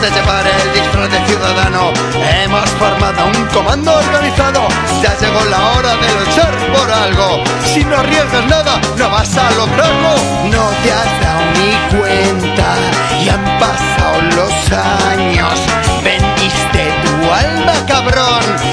desde para el disfraz de ciudadano hemos formado un comando organizado. Ya llegó la hora de luchar por algo. Si no arriesgas nada, no vas a lograrlo. No te has dado ni cuenta y han pasado los años. Vendiste tu alma, cabrón